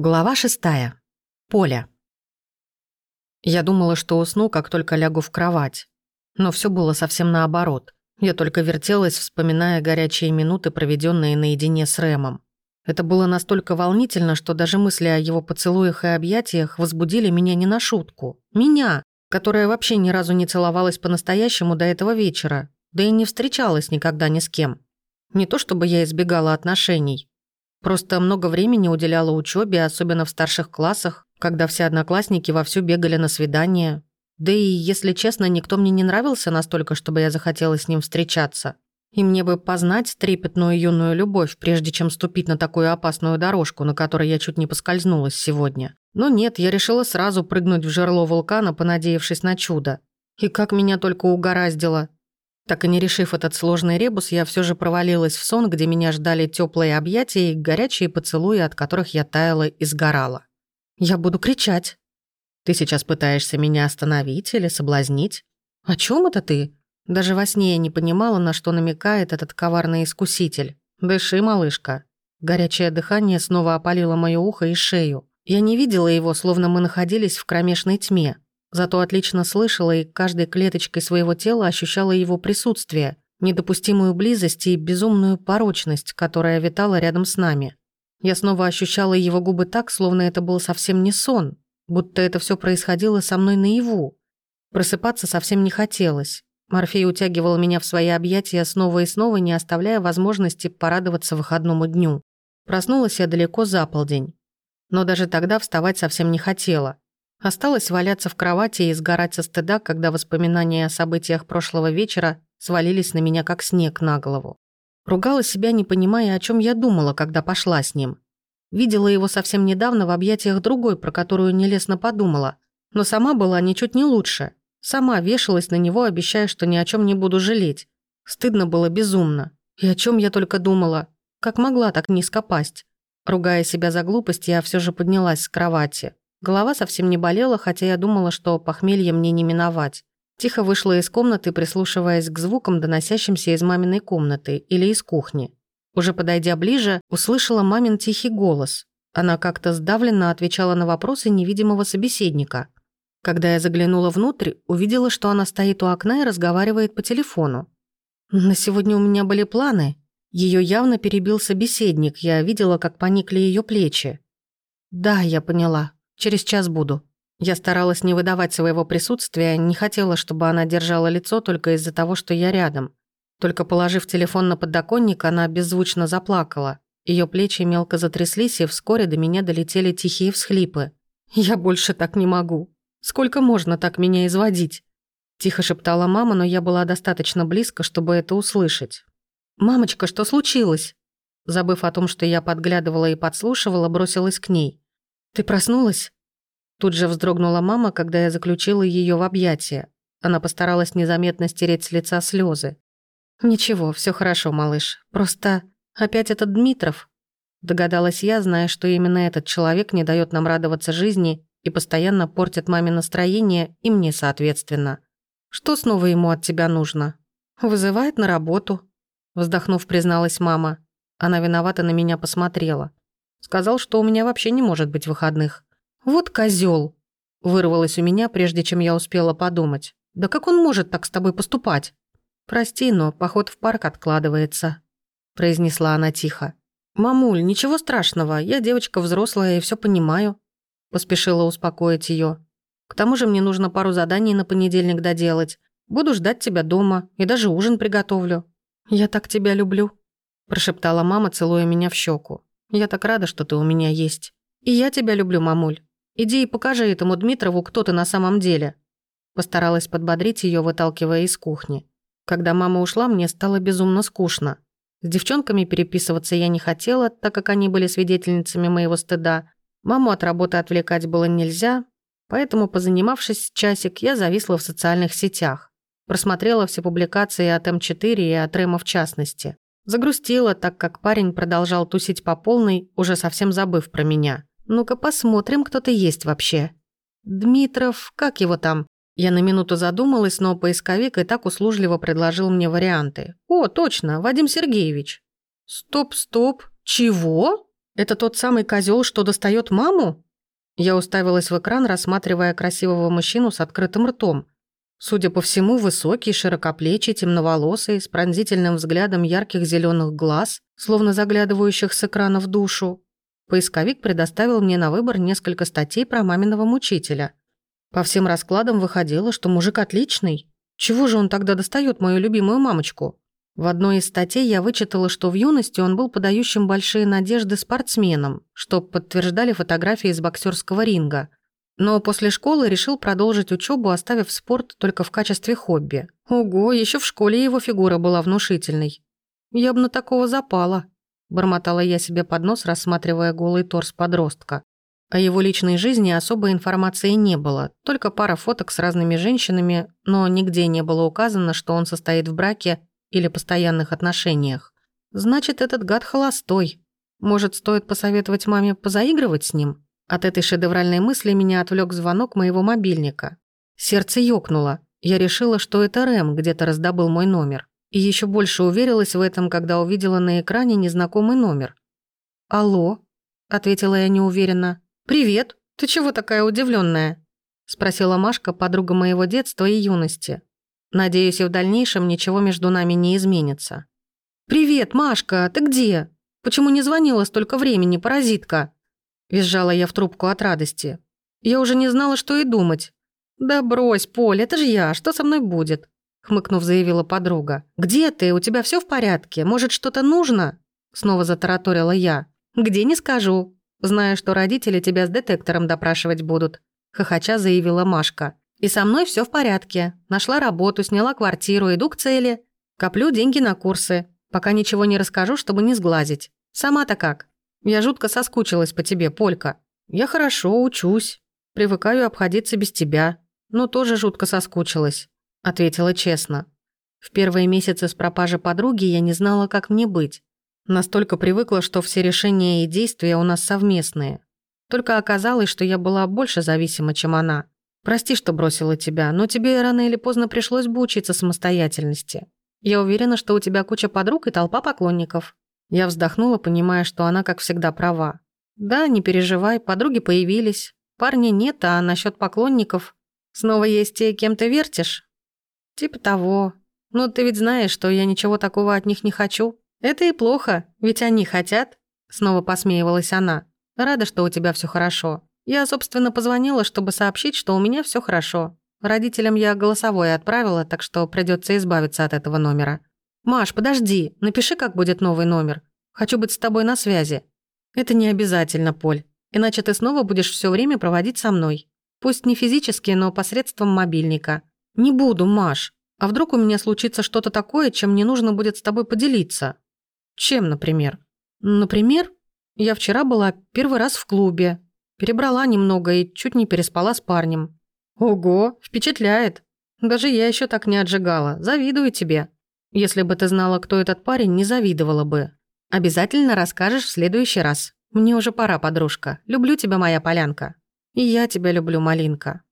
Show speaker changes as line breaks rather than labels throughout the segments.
Глава шестая. Поля. Я думала, что усну, как только лягу в кровать. Но все было совсем наоборот. Я только вертелась, вспоминая горячие минуты, проведенные наедине с Рэмом. Это было настолько волнительно, что даже мысли о его поцелуях и объятиях возбудили меня не на шутку. Меня, которая вообще ни разу не целовалась по-настоящему до этого вечера, да и не встречалась никогда ни с кем. Не то чтобы я избегала отношений, Просто много времени уделяла учебе, особенно в старших классах, когда все одноклассники вовсю бегали на свидания. Да и, если честно, никто мне не нравился настолько, чтобы я захотела с ним встречаться. И мне бы познать трепетную юную любовь, прежде чем ступить на такую опасную дорожку, на которой я чуть не поскользнулась сегодня. Но нет, я решила сразу прыгнуть в жерло вулкана, понадеявшись на чудо. И как меня только угораздило. Так и не решив этот сложный ребус, я все же провалилась в сон, где меня ждали теплые объятия и горячие поцелуи, от которых я таяла и сгорала. «Я буду кричать». «Ты сейчас пытаешься меня остановить или соблазнить?» «О чем это ты?» Даже во сне я не понимала, на что намекает этот коварный искуситель. «Дыши, малышка». Горячее дыхание снова опалило моё ухо и шею. Я не видела его, словно мы находились в кромешной тьме. Зато отлично слышала и каждой клеточкой своего тела ощущала его присутствие, недопустимую близость и безумную порочность, которая витала рядом с нами. Я снова ощущала его губы так, словно это был совсем не сон, будто это все происходило со мной наяву. Просыпаться совсем не хотелось. Морфей утягивал меня в свои объятия снова и снова, не оставляя возможности порадоваться выходному дню. Проснулась я далеко за полдень. Но даже тогда вставать совсем не хотела. Осталось валяться в кровати и сгорать со стыда, когда воспоминания о событиях прошлого вечера свалились на меня как снег на голову. Ругала себя, не понимая, о чем я думала, когда пошла с ним. Видела его совсем недавно в объятиях другой, про которую нелестно подумала. Но сама была ничуть не лучше. Сама вешалась на него, обещая, что ни о чем не буду жалеть. Стыдно было безумно. И о чем я только думала. Как могла так низко пасть? Ругая себя за глупость, я все же поднялась с кровати. Голова совсем не болела, хотя я думала, что похмелье мне не миновать. Тихо вышла из комнаты, прислушиваясь к звукам, доносящимся из маминой комнаты или из кухни. Уже подойдя ближе, услышала мамин тихий голос. Она как-то сдавленно отвечала на вопросы невидимого собеседника. Когда я заглянула внутрь, увидела, что она стоит у окна и разговаривает по телефону. «На сегодня у меня были планы». Ее явно перебил собеседник, я видела, как поникли ее плечи. «Да, я поняла. Через час буду». Я старалась не выдавать своего присутствия, не хотела, чтобы она держала лицо только из-за того, что я рядом. Только положив телефон на подоконник, она беззвучно заплакала. Ее плечи мелко затряслись, и вскоре до меня долетели тихие всхлипы. «Я больше так не могу. Сколько можно так меня изводить?» Тихо шептала мама, но я была достаточно близко, чтобы это услышать. «Мамочка, что случилось?» Забыв о том, что я подглядывала и подслушивала, бросилась к ней. «Ты проснулась?» Тут же вздрогнула мама, когда я заключила ее в объятия. Она постаралась незаметно стереть с лица слезы. «Ничего, все хорошо, малыш. Просто опять этот Дмитров?» Догадалась я, зная, что именно этот человек не дает нам радоваться жизни и постоянно портит маме настроение и мне соответственно. «Что снова ему от тебя нужно?» «Вызывает на работу», вздохнув, призналась мама. Она виновата на меня посмотрела. Сказал, что у меня вообще не может быть выходных. Вот козел! Вырвалось у меня, прежде чем я успела подумать. Да как он может так с тобой поступать? Прости, но поход в парк откладывается, произнесла она тихо. Мамуль, ничего страшного, я девочка взрослая и все понимаю. Поспешила успокоить ее. К тому же мне нужно пару заданий на понедельник доделать. Буду ждать тебя дома и даже ужин приготовлю. Я так тебя люблю, прошептала мама, целуя меня в щеку. Я так рада, что ты у меня есть. И я тебя люблю, мамуль. Иди и покажи этому Дмитрову, кто ты на самом деле». Постаралась подбодрить ее, выталкивая из кухни. Когда мама ушла, мне стало безумно скучно. С девчонками переписываться я не хотела, так как они были свидетельницами моего стыда. Маму от работы отвлекать было нельзя, поэтому, позанимавшись часик, я зависла в социальных сетях. Просмотрела все публикации от М4 и от Рэма в частности. Загрустила, так как парень продолжал тусить по полной, уже совсем забыв про меня. Ну-ка посмотрим, кто ты есть вообще. Дмитров, как его там? Я на минуту задумалась, но поисковик и так услужливо предложил мне варианты. О, точно, Вадим Сергеевич. Стоп, стоп. Чего? Это тот самый козел, что достает маму?» Я уставилась в экран, рассматривая красивого мужчину с открытым ртом. Судя по всему, высокий, широкоплечий, темноволосый, с пронзительным взглядом ярких зеленых глаз, словно заглядывающих с экрана в душу. Поисковик предоставил мне на выбор несколько статей про маминого мучителя. По всем раскладам выходило, что мужик отличный. Чего же он тогда достает мою любимую мамочку? В одной из статей я вычитала, что в юности он был подающим большие надежды спортсменом, что подтверждали фотографии из боксерского ринга. Но после школы решил продолжить учебу, оставив спорт только в качестве хобби. Ого, еще в школе его фигура была внушительной. Я бы на такого запала. Бормотала я себе под нос, рассматривая голый торс подростка. О его личной жизни особой информации не было, только пара фоток с разными женщинами, но нигде не было указано, что он состоит в браке или постоянных отношениях. Значит, этот гад холостой. Может, стоит посоветовать маме позаигрывать с ним? От этой шедевральной мысли меня отвлек звонок моего мобильника. Сердце ёкнуло. Я решила, что это Рэм где-то раздобыл мой номер. И еще больше уверилась в этом, когда увидела на экране незнакомый номер. «Алло?» – ответила я неуверенно. «Привет! Ты чего такая удивленная? спросила Машка, подруга моего детства и юности. Надеюсь, и в дальнейшем ничего между нами не изменится. «Привет, Машка, ты где? Почему не звонила столько времени, паразитка?» Визжала я в трубку от радости. Я уже не знала, что и думать. «Да брось, Поль, это же я, что со мной будет?» Хмыкнув, заявила подруга. «Где ты? У тебя все в порядке? Может, что-то нужно?» Снова затараторила я. «Где не скажу. Знаю, что родители тебя с детектором допрашивать будут», хохоча заявила Машка. И со мной все в порядке. Нашла работу, сняла квартиру, иду к цели. Коплю деньги на курсы. Пока ничего не расскажу, чтобы не сглазить. Сама-то как? Я жутко соскучилась по тебе, Полька. Я хорошо учусь. Привыкаю обходиться без тебя. Но тоже жутко соскучилась. Ответила честно. В первые месяцы с пропажи подруги я не знала, как мне быть. Настолько привыкла, что все решения и действия у нас совместные. Только оказалось, что я была больше зависима, чем она. Прости, что бросила тебя, но тебе рано или поздно пришлось бы учиться самостоятельности. Я уверена, что у тебя куча подруг и толпа поклонников». Я вздохнула, понимая, что она, как всегда, права. «Да, не переживай, подруги появились. Парня нет, а насчет поклонников... Снова есть те, кем ты вертишь?» «Типа того. Но ты ведь знаешь, что я ничего такого от них не хочу. Это и плохо, ведь они хотят». Снова посмеивалась она. «Рада, что у тебя все хорошо. Я, собственно, позвонила, чтобы сообщить, что у меня все хорошо. Родителям я голосовое отправила, так что придется избавиться от этого номера. «Маш, подожди, напиши, как будет новый номер. Хочу быть с тобой на связи». «Это не обязательно, Поль. Иначе ты снова будешь все время проводить со мной. Пусть не физически, но посредством мобильника. Не буду, Маш. А вдруг у меня случится что-то такое, чем мне нужно будет с тобой поделиться? Чем, например? Например, я вчера была первый раз в клубе, Перебрала немного и чуть не переспала с парнем. Ого, впечатляет. Даже я еще так не отжигала. Завидую тебе. Если бы ты знала, кто этот парень, не завидовала бы. Обязательно расскажешь в следующий раз. Мне уже пора, подружка. Люблю тебя, моя полянка. И я тебя люблю, малинка.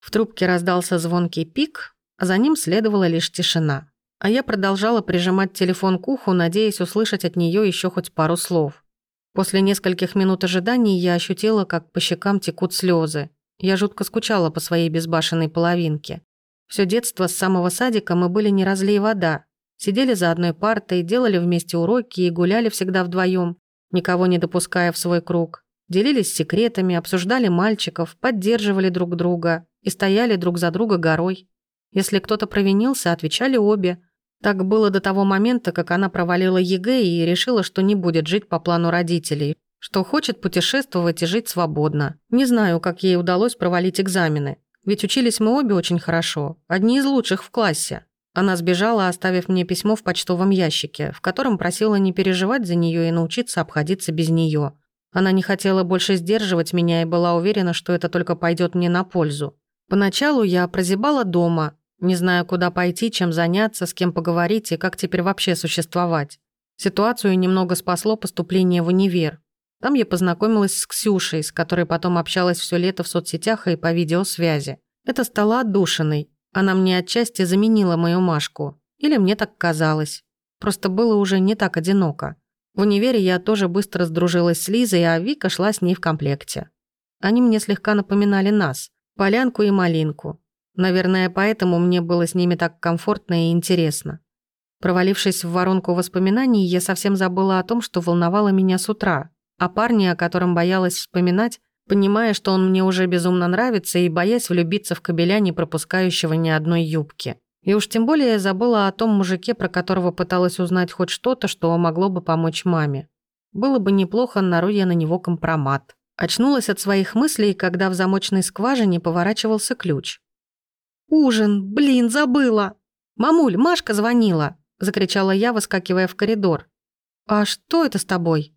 В трубке раздался звонкий пик, а за ним следовала лишь тишина. А я продолжала прижимать телефон к уху, надеясь услышать от нее еще хоть пару слов. После нескольких минут ожиданий я ощутила, как по щекам текут слезы. Я жутко скучала по своей безбашенной половинке. Все детство с самого садика мы были не разлей вода. Сидели за одной партой, делали вместе уроки и гуляли всегда вдвоем, никого не допуская в свой круг. Делились секретами, обсуждали мальчиков, поддерживали друг друга и стояли друг за друга горой. Если кто-то провинился, отвечали обе – так было до того момента, как она провалила ЕГЭ и решила, что не будет жить по плану родителей, что хочет путешествовать и жить свободно. Не знаю, как ей удалось провалить экзамены. Ведь учились мы обе очень хорошо, одни из лучших в классе. Она сбежала, оставив мне письмо в почтовом ящике, в котором просила не переживать за нее и научиться обходиться без нее. Она не хотела больше сдерживать меня и была уверена, что это только пойдет мне на пользу. Поначалу я прозябала дома, не знаю, куда пойти, чем заняться, с кем поговорить и как теперь вообще существовать. Ситуацию немного спасло поступление в универ. Там я познакомилась с Ксюшей, с которой потом общалась все лето в соцсетях и по видеосвязи. Это стало отдушиной. Она мне отчасти заменила мою Машку. Или мне так казалось. Просто было уже не так одиноко. В универе я тоже быстро сдружилась с Лизой, а Вика шла с ней в комплекте. Они мне слегка напоминали нас, Полянку и Малинку. Наверное, поэтому мне было с ними так комфортно и интересно. Провалившись в воронку воспоминаний, я совсем забыла о том, что волновало меня с утра, о парне, о котором боялась вспоминать, понимая, что он мне уже безумно нравится и боясь влюбиться в кобеля, не пропускающего ни одной юбки. И уж тем более я забыла о том мужике, про которого пыталась узнать хоть что-то, что могло бы помочь маме. Было бы неплохо, нарой я на него компромат. Очнулась от своих мыслей, когда в замочной скважине поворачивался ключ. «Ужин! Блин, забыла! Мамуль, Машка звонила!» – закричала я, выскакивая в коридор. «А что это с тобой?»